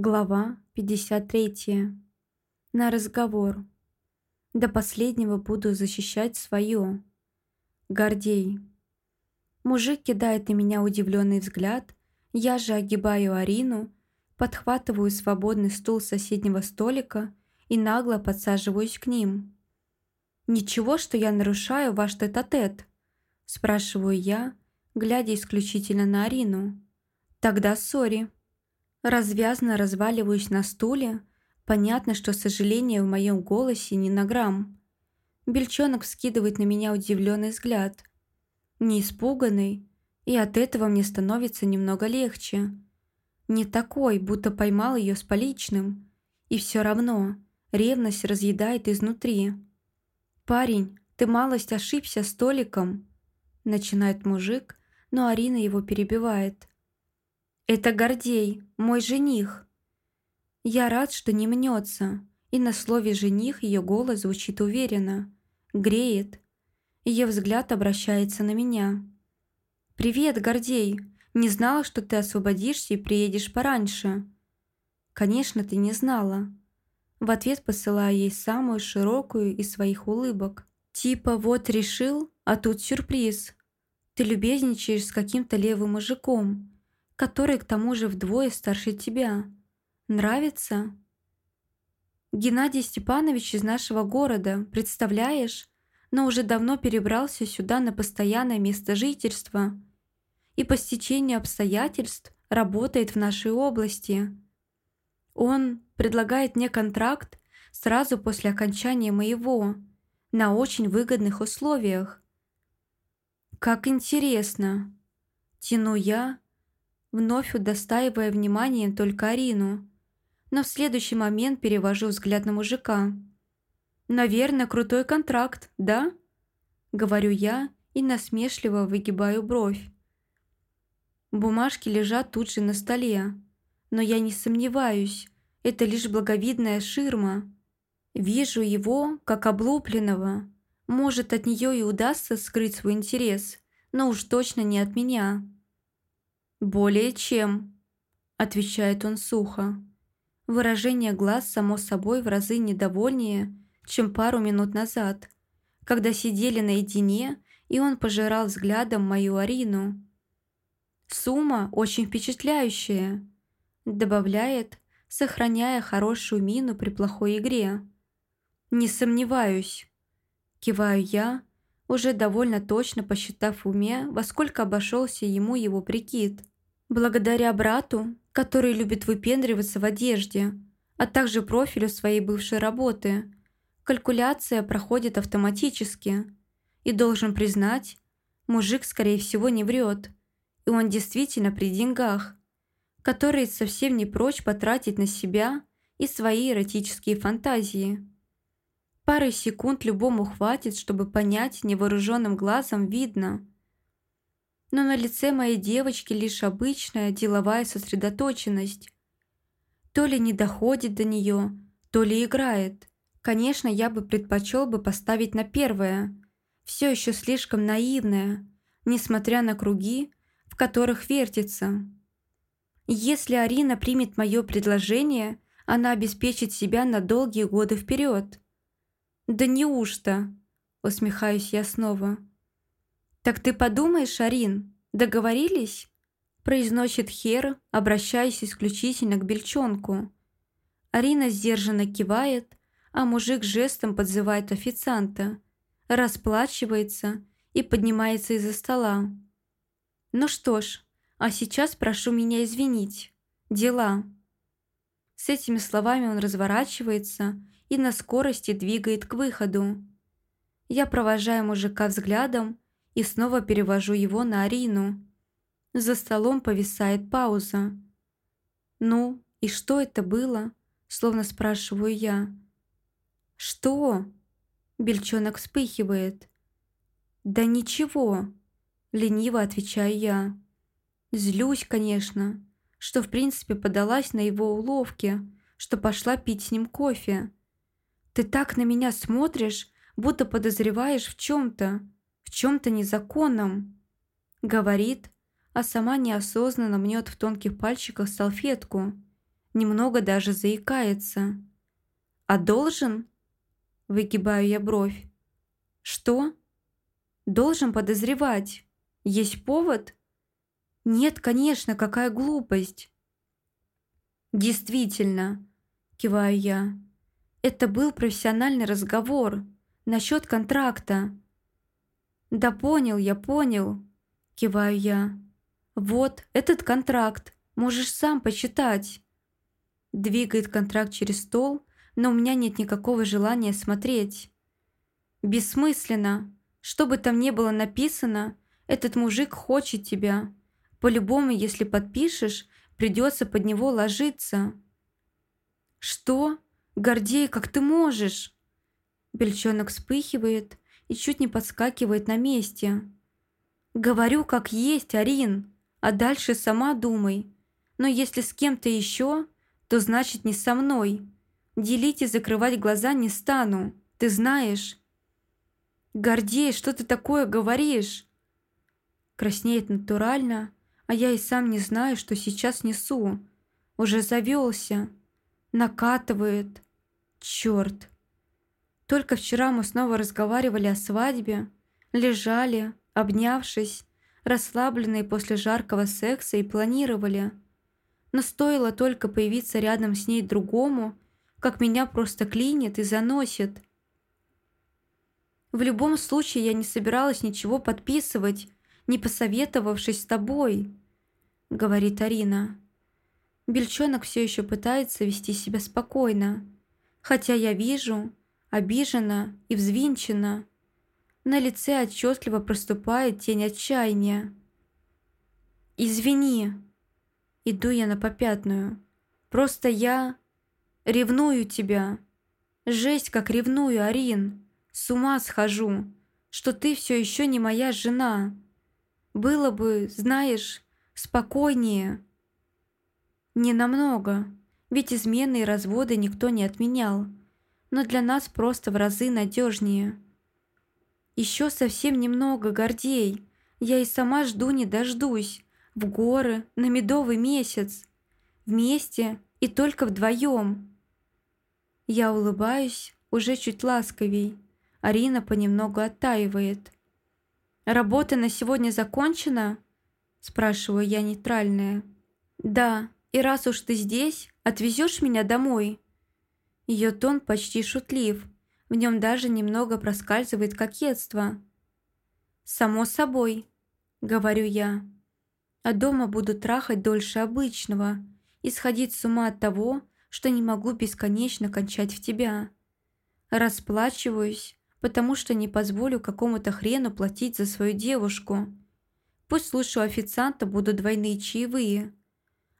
Глава 53. На разговор. До последнего буду защищать свое. Гордей. Мужик кидает на меня удивленный взгляд, я же огибаю Арину, подхватываю свободный стул соседнего столика и нагло подсаживаюсь к ним. «Ничего, что я нарушаю ваш тет-а-тет?» спрашиваю я, глядя исключительно на Арину. «Тогда сори». Развязно разваливаюсь на стуле. Понятно, что сожаление в моем голосе не на грамм. Бельчонок вскидывает на меня удивленный взгляд. Не испуганный, и от этого мне становится немного легче. Не такой, будто поймал ее с поличным. И все равно ревность разъедает изнутри. «Парень, ты малость ошибся столиком», начинает мужик, но Арина его перебивает. «Это Гордей, мой жених». Я рад, что не мнется, и на слове «жених» ее голос звучит уверенно. Греет. Ее взгляд обращается на меня. «Привет, Гордей. Не знала, что ты освободишься и приедешь пораньше». «Конечно, ты не знала». В ответ посылаю ей самую широкую из своих улыбок. Типа «вот решил, а тут сюрприз». Ты любезничаешь с каким-то левым мужиком который к тому же вдвое старше тебя. Нравится? Геннадий Степанович из нашего города, представляешь? Но уже давно перебрался сюда на постоянное место жительства и по стечению обстоятельств работает в нашей области. Он предлагает мне контракт сразу после окончания моего, на очень выгодных условиях. Как интересно. Тяну я, вновь удостаивая вниманием только Арину. Но в следующий момент перевожу взгляд на мужика. «Наверное, крутой контракт, да?» Говорю я и насмешливо выгибаю бровь. Бумажки лежат тут же на столе, но я не сомневаюсь, это лишь благовидная ширма. Вижу его, как облупленного. Может, от нее и удастся скрыть свой интерес, но уж точно не от меня. «Более чем», – отвечает он сухо. Выражение глаз, само собой, в разы недовольнее, чем пару минут назад, когда сидели наедине, и он пожирал взглядом мою Арину. «Сумма очень впечатляющая», – добавляет, сохраняя хорошую мину при плохой игре. «Не сомневаюсь», – киваю я, уже довольно точно посчитав в уме, во сколько обошелся ему его прикид. Благодаря брату, который любит выпендриваться в одежде, а также профилю своей бывшей работы, калькуляция проходит автоматически. И должен признать, мужик, скорее всего, не врет, и он действительно при деньгах, которые совсем не прочь потратить на себя и свои эротические фантазии. Пары секунд любому хватит, чтобы понять невооруженным глазом видно. Но на лице моей девочки лишь обычная деловая сосредоточенность. То ли не доходит до нее, то ли играет. Конечно, я бы предпочел бы поставить на первое. Все еще слишком наивное, несмотря на круги, в которых вертится. Если Арина примет мое предложение, она обеспечит себя на долгие годы вперед. «Да неужто?» – усмехаюсь я снова. «Так ты подумаешь, Арин, договорились?» – произносит Хер, обращаясь исключительно к бельчонку. Арина сдержанно кивает, а мужик жестом подзывает официанта, расплачивается и поднимается из-за стола. «Ну что ж, а сейчас прошу меня извинить. Дела». С этими словами он разворачивается и на скорости двигает к выходу. Я провожаю мужика взглядом и снова перевожу его на Арину. За столом повисает пауза. «Ну, и что это было?» Словно спрашиваю я. «Что?» Бельчонок вспыхивает. «Да ничего», — лениво отвечаю я. Злюсь, конечно, что в принципе подалась на его уловки, что пошла пить с ним кофе. Ты так на меня смотришь, будто подозреваешь в чем-то, в чем-то незаконном. Говорит, а сама неосознанно мнет в тонких пальчиках салфетку. немного даже заикается. «А должен?» – выгибаю я бровь. «Что?» «Должен подозревать. Есть повод?» «Нет, конечно, какая глупость!» «Действительно», – киваю я. «Это был профессиональный разговор насчет контракта». «Да понял, я понял», – киваю я. «Вот, этот контракт. Можешь сам почитать». Двигает контракт через стол, но у меня нет никакого желания смотреть. Бессмысленно. Что бы там ни было написано, этот мужик хочет тебя. По-любому, если подпишешь, придется под него ложиться». «Что? Гордей, как ты можешь?» Бельчонок вспыхивает и чуть не подскакивает на месте. «Говорю, как есть, Арин, а дальше сама думай. Но если с кем-то еще, то значит не со мной. Делить и закрывать глаза не стану, ты знаешь». «Гордей, что ты такое говоришь?» Краснеет натурально, а я и сам не знаю, что сейчас несу. Уже завелся. Накатывает. Черт. Только вчера мы снова разговаривали о свадьбе, лежали, обнявшись, расслабленные после жаркого секса и планировали. Но стоило только появиться рядом с ней другому, как меня просто клинит и заносит. В любом случае я не собиралась ничего подписывать, не посоветовавшись с тобой», — говорит Арина. Бельчонок все еще пытается вести себя спокойно, хотя я вижу, обижена и взвинчена. На лице отчетливо проступает тень отчаяния. «Извини», — иду я на попятную, — «просто я ревную тебя. Жесть, как ревную, Арин, с ума схожу, что ты все еще не моя жена». Было бы, знаешь, спокойнее. Не намного, ведь измены и разводы никто не отменял, но для нас просто в разы надежнее. Еще совсем немного, Гордей. Я и сама жду не дождусь. В горы, на медовый месяц. Вместе и только вдвоем. Я улыбаюсь, уже чуть ласковей. Арина понемногу оттаивает. «Работа на сегодня закончена?» Спрашиваю я нейтральная. «Да, и раз уж ты здесь, отвезешь меня домой?» Ее тон почти шутлив, в нем даже немного проскальзывает кокетство. «Само собой», — говорю я. «А дома буду трахать дольше обычного и сходить с ума от того, что не могу бесконечно кончать в тебя. Расплачиваюсь, потому что не позволю какому-то хрену платить за свою девушку. Пусть лучше у официанта будут двойные чаевые.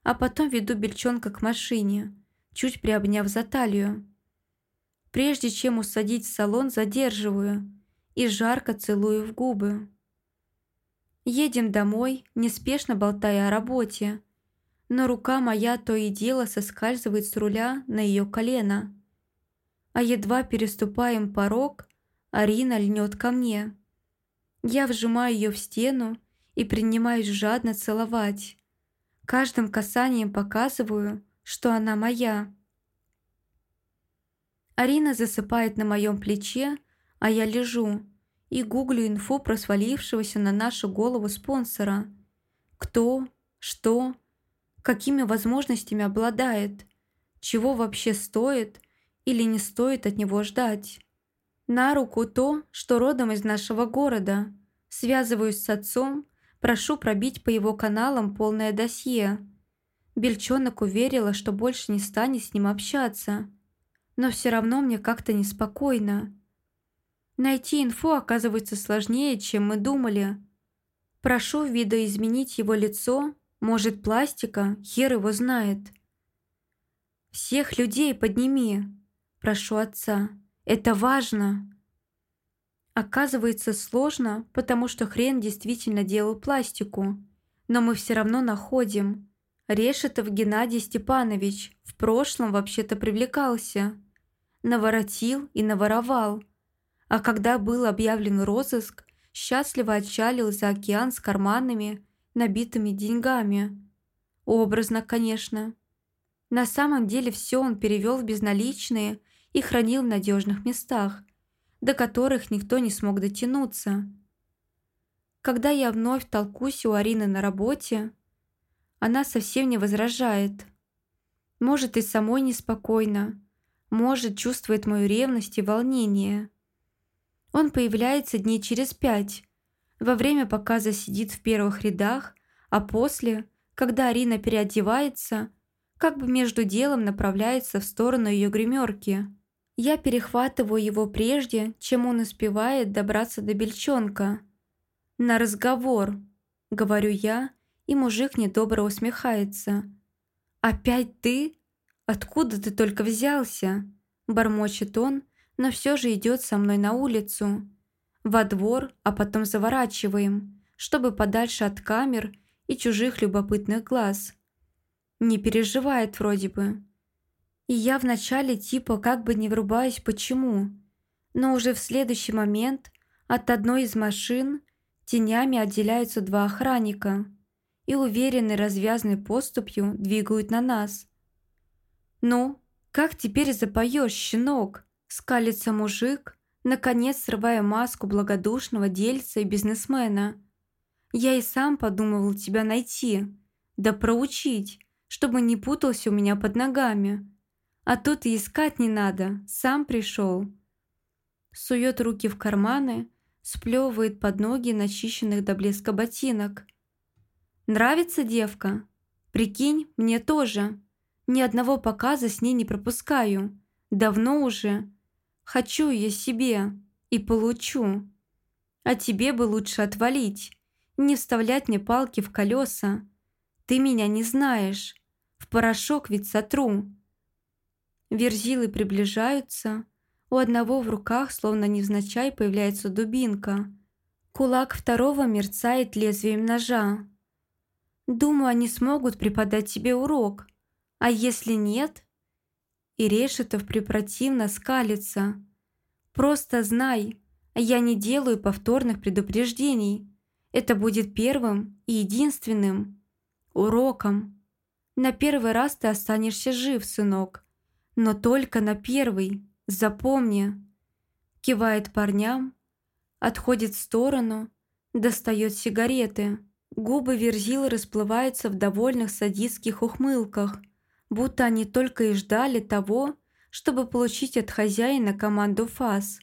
А потом веду бельчонка к машине, чуть приобняв за талию. Прежде чем усадить в салон, задерживаю и жарко целую в губы. Едем домой, неспешно болтая о работе, но рука моя то и дело соскальзывает с руля на ее колено. А едва переступаем порог, Арина льнет ко мне. Я вжимаю ее в стену и принимаюсь жадно целовать. Каждым касанием показываю, что она моя. Арина засыпает на моем плече, а я лежу и гуглю инфу про свалившегося на нашу голову спонсора. Кто, что, какими возможностями обладает, чего вообще стоит или не стоит от него ждать. На руку то, что родом из нашего города. Связываюсь с отцом, прошу пробить по его каналам полное досье. Бельчонок уверила, что больше не станет с ним общаться. Но все равно мне как-то неспокойно. Найти инфу оказывается сложнее, чем мы думали. Прошу видоизменить его лицо, может пластика, хер его знает. «Всех людей подними», – прошу отца. Это важно. Оказывается, сложно, потому что хрен действительно делал пластику. Но мы все равно находим. Решетов Геннадий Степанович в прошлом вообще-то привлекался. Наворотил и наворовал. А когда был объявлен розыск, счастливо отчалил за океан с карманами, набитыми деньгами. Образно, конечно. На самом деле все он перевел в безналичные и хранил в надежных местах, до которых никто не смог дотянуться. Когда я вновь толкусь у Арины на работе, она совсем не возражает. Может, и самой неспокойно, может, чувствует мою ревность и волнение. Он появляется дней через пять, во время показа сидит в первых рядах, а после, когда Арина переодевается, как бы между делом направляется в сторону ее гримерки. Я перехватываю его прежде, чем он успевает добраться до бельчонка. «На разговор», — говорю я, и мужик недобро усмехается. «Опять ты? Откуда ты только взялся?» Бормочет он, но все же идет со мной на улицу. Во двор, а потом заворачиваем, чтобы подальше от камер и чужих любопытных глаз. Не переживает вроде бы. И я вначале типа как бы не врубаюсь почему, но уже в следующий момент от одной из машин тенями отделяются два охранника и уверенной развязной поступью двигают на нас. «Ну, как теперь запоешь, щенок?» – скалится мужик, наконец срывая маску благодушного дельца и бизнесмена. «Я и сам подумывал тебя найти, да проучить, чтобы не путался у меня под ногами. А тут искать не надо, сам пришел». Сует руки в карманы, сплевывает под ноги начищенных до блеска ботинок. «Нравится девка? Прикинь, мне тоже. Ни одного показа с ней не пропускаю. Давно уже. Хочу ее себе и получу. А тебе бы лучше отвалить, не вставлять мне палки в колеса. Ты меня не знаешь. В порошок ведь сотру. Верзилы приближаются. У одного в руках, словно невзначай, появляется дубинка. Кулак второго мерцает лезвием ножа. Думаю, они смогут преподать тебе урок. А если нет, и Решетов препротивно скалится. «Просто знай, я не делаю повторных предупреждений. Это будет первым и единственным уроком. На первый раз ты останешься жив, сынок, но только на первый, запомни». Кивает парням, отходит в сторону, достает сигареты. Губы Верзилы расплываются в довольных садистских ухмылках – будто они только и ждали того, чтобы получить от хозяина команду фас.